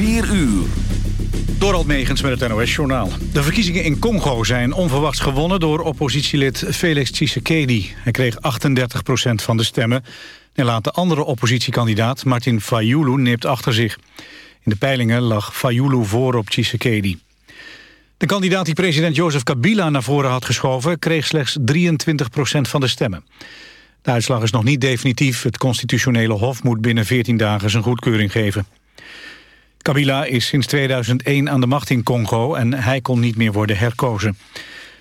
4 uur. Dorald Megens met het NOS-journaal. De verkiezingen in Congo zijn onverwachts gewonnen door oppositielid Felix Tshisekedi. Hij kreeg 38% van de stemmen en laat de andere oppositiekandidaat Martin Fayulu nipt achter zich. In de peilingen lag Fayulu voor op Tshisekedi. De kandidaat die president Jozef Kabila naar voren had geschoven... kreeg slechts 23% van de stemmen. De uitslag is nog niet definitief. Het constitutionele hof moet binnen 14 dagen zijn goedkeuring geven. Kabila is sinds 2001 aan de macht in Congo en hij kon niet meer worden herkozen.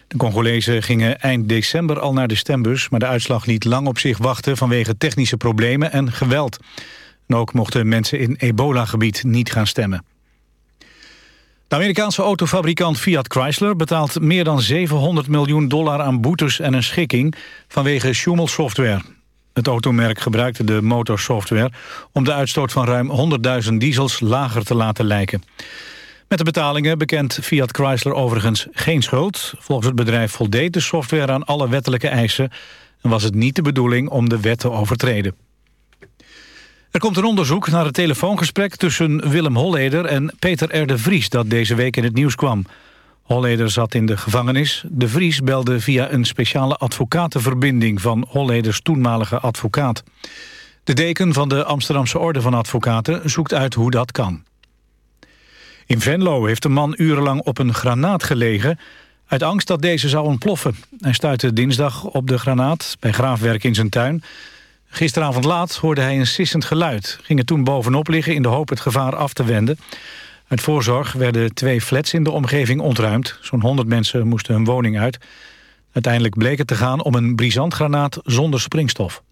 De Congolezen gingen eind december al naar de stembus... maar de uitslag liet lang op zich wachten vanwege technische problemen en geweld. En ook mochten mensen in ebola-gebied niet gaan stemmen. De Amerikaanse autofabrikant Fiat Chrysler betaalt meer dan 700 miljoen dollar aan boetes en een schikking vanwege Schumel-software. Het automerk gebruikte de motorsoftware om de uitstoot van ruim 100.000 diesels lager te laten lijken. Met de betalingen bekent Fiat Chrysler overigens geen schuld. Volgens het bedrijf voldeed de software aan alle wettelijke eisen... en was het niet de bedoeling om de wet te overtreden. Er komt een onderzoek naar het telefoongesprek tussen Willem Holleder en Peter R. de Vries... dat deze week in het nieuws kwam. Holleder zat in de gevangenis. De Vries belde via een speciale advocatenverbinding... van Holleders toenmalige advocaat. De deken van de Amsterdamse Orde van Advocaten zoekt uit hoe dat kan. In Venlo heeft een man urenlang op een granaat gelegen... uit angst dat deze zou ontploffen. Hij stuitte dinsdag op de granaat bij graafwerk in zijn tuin. Gisteravond laat hoorde hij een sissend geluid. Ging er toen bovenop liggen in de hoop het gevaar af te wenden. Uit voorzorg werden twee flats in de omgeving ontruimd. Zo'n 100 mensen moesten hun woning uit. Uiteindelijk bleek het te gaan om een brisantgranaat zonder springstof.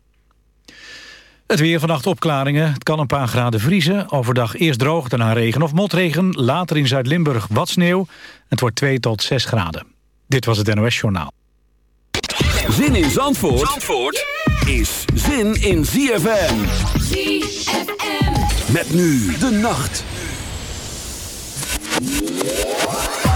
Het weer vannacht opklaringen. Het kan een paar graden vriezen. Overdag eerst droog, daarna regen of motregen. Later in Zuid-Limburg wat sneeuw. Het wordt 2 tot 6 graden. Dit was het NOS Journaal. Zin in Zandvoort, Zandvoort is zin in ZFM. ZFM. Met nu de nacht. Yeah.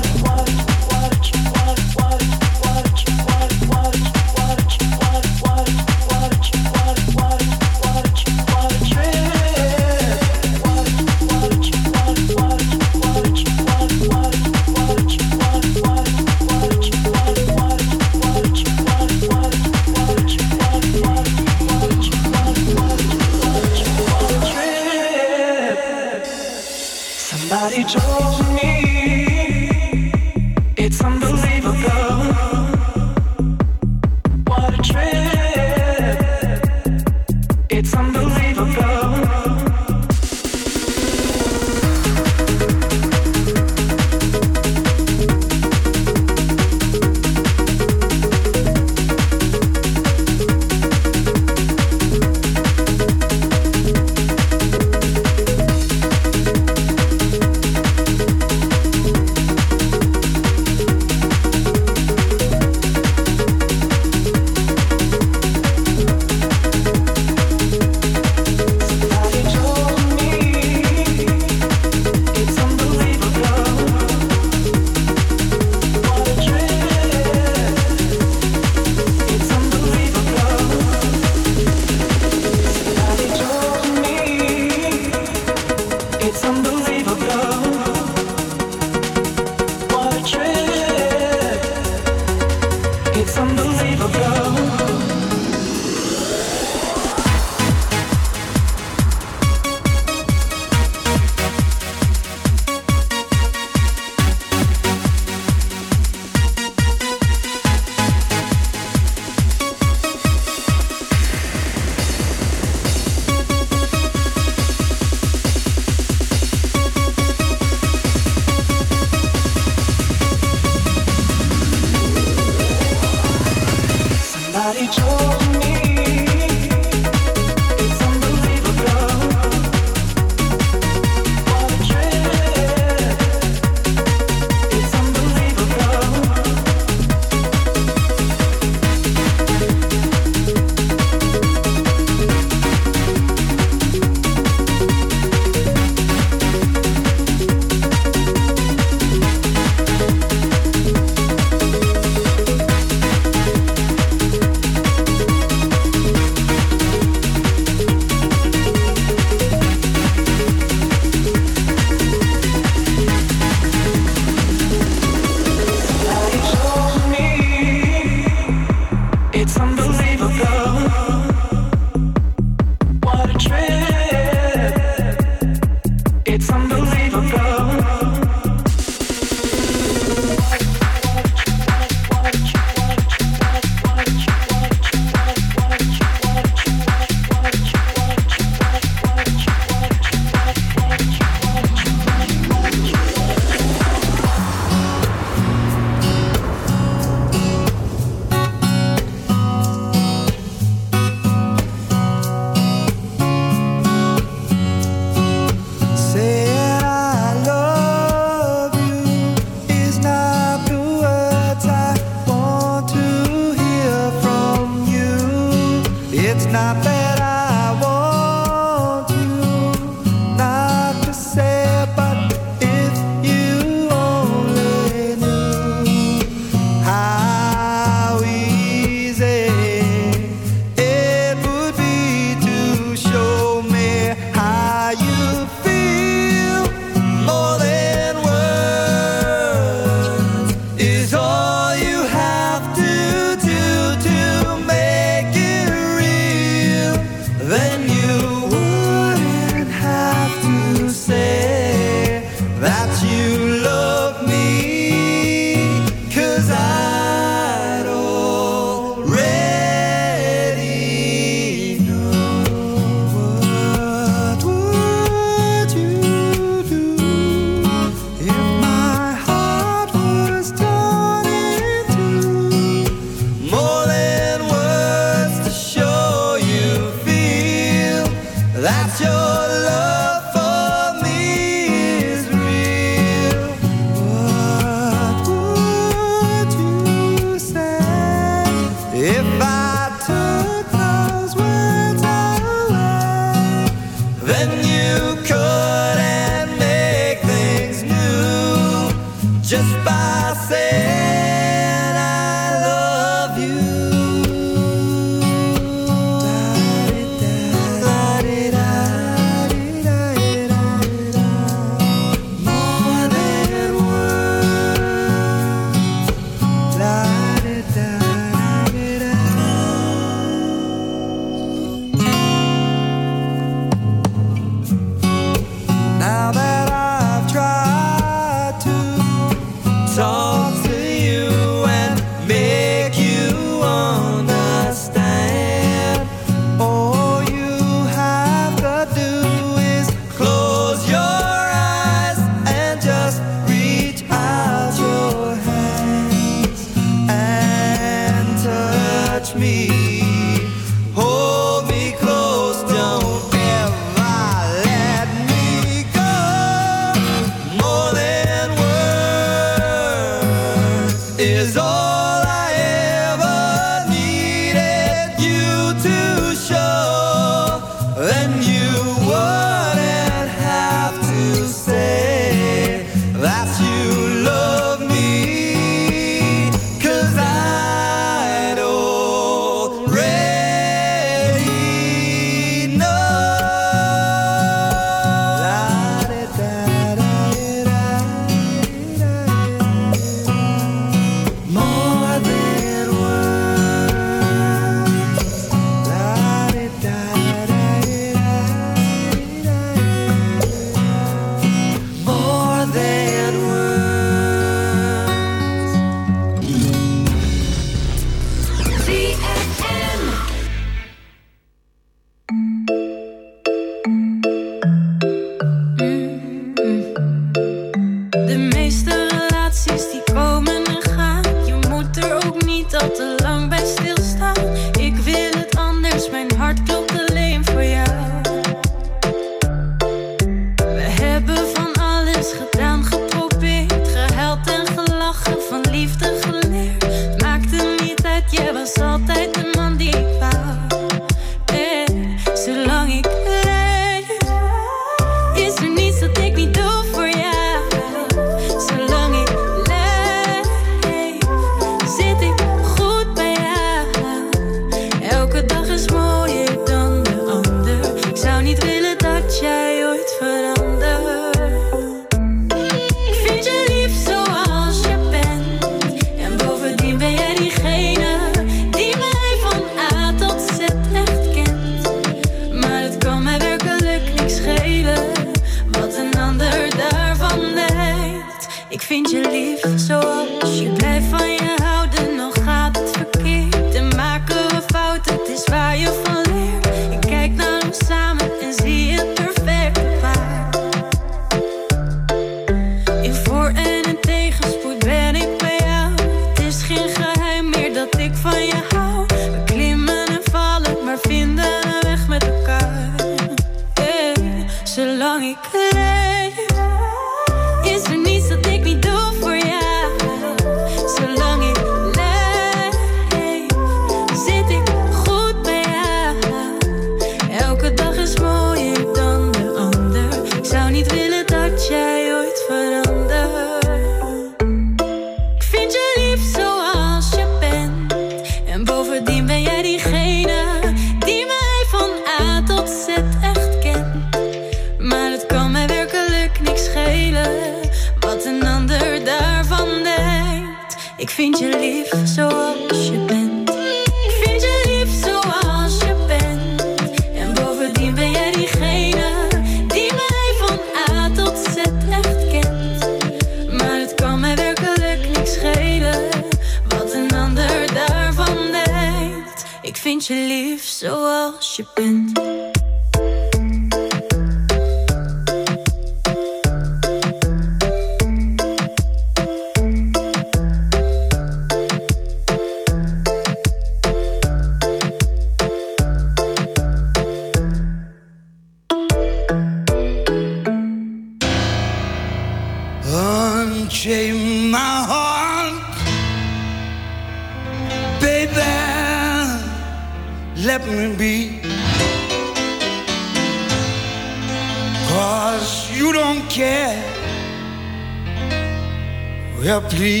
la.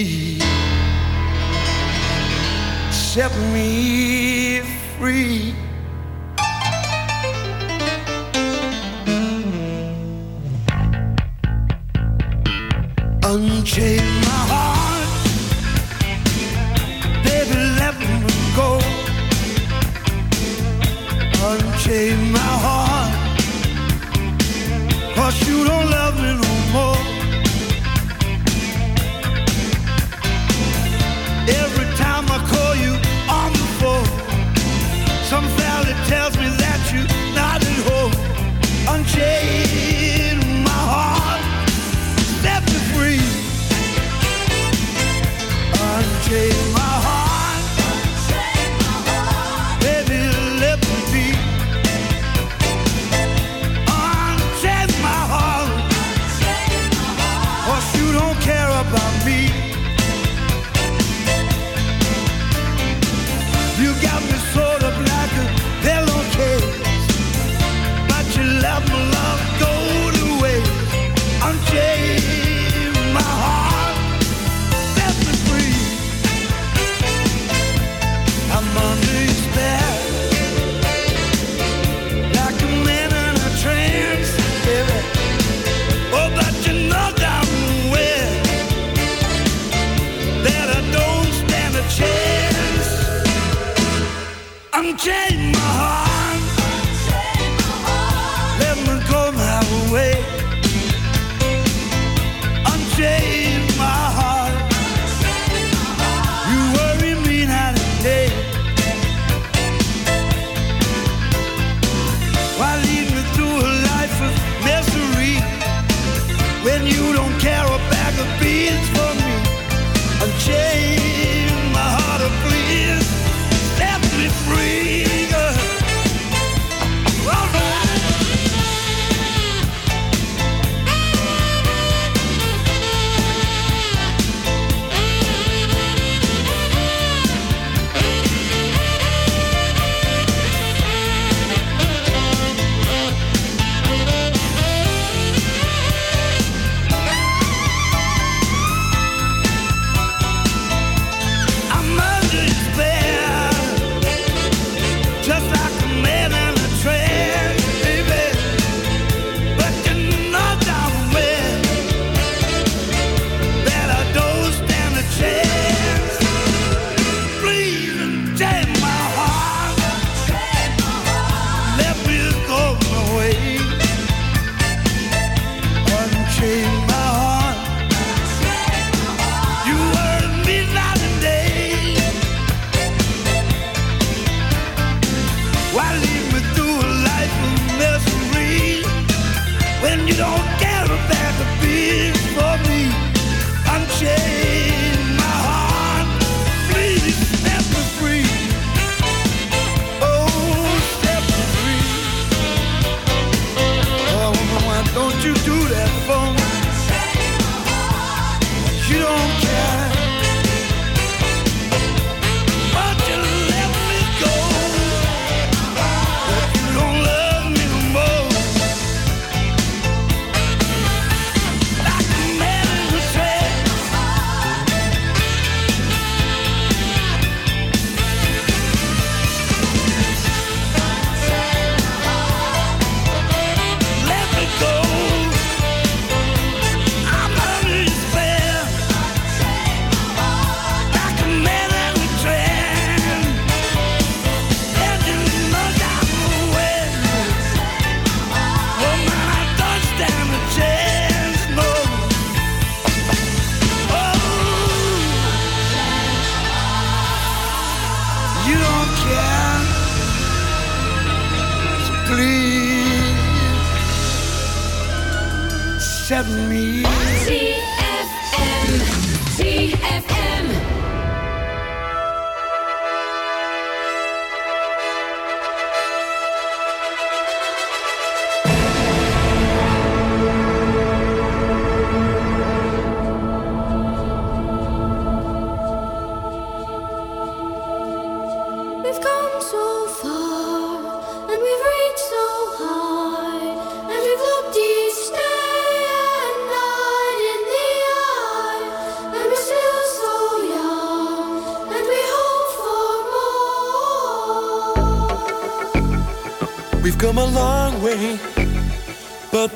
Unchain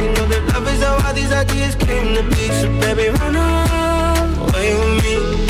We know that love is how all these ideas came to be. So baby, run away with me.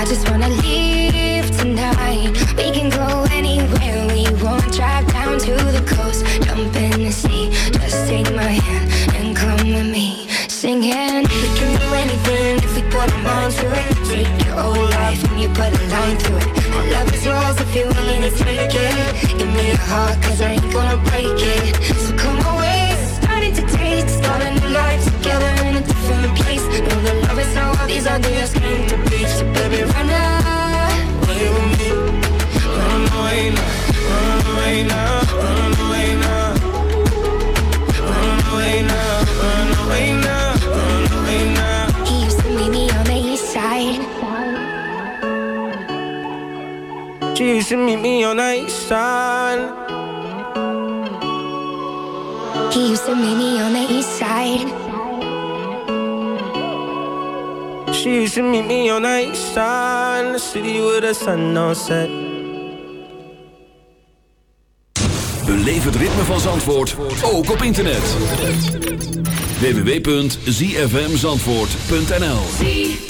I just wanna leave tonight. We can go anywhere we want. Drive down to the coast, jump in the sea. Just take my hand and come with me. Singing, we can do anything if we put our minds to it. Take your whole life and you put a line through it. My love is yours if you're willing to take it. Give me your heart, cause I ain't gonna break it. She used to meet me on the east side. He used to meet me on the east side. She used to meet me on the east side, in the city with the sun on set. Beleef het ritme van Zandvoort, ook op internet. www.zfmzandvoort.nl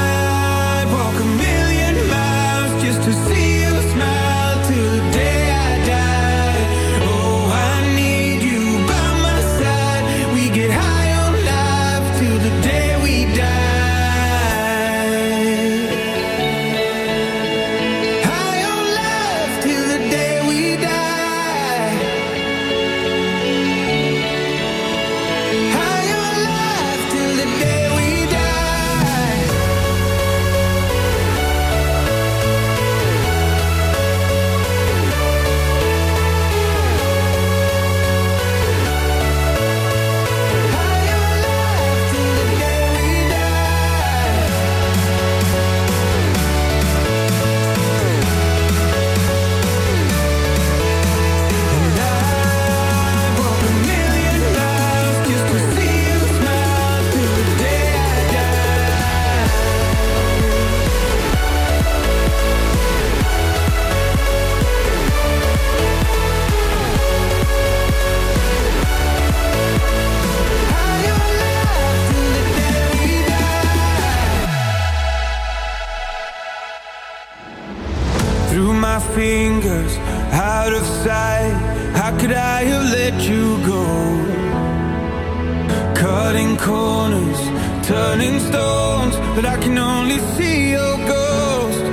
turning stones But I can only see your ghost.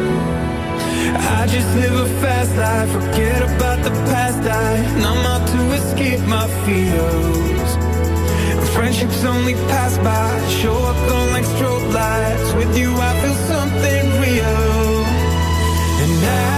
I just live a fast life Forget about the past I am out to escape my fears. Friendships only pass by Show up on like strobe lights. With you I feel something real. And I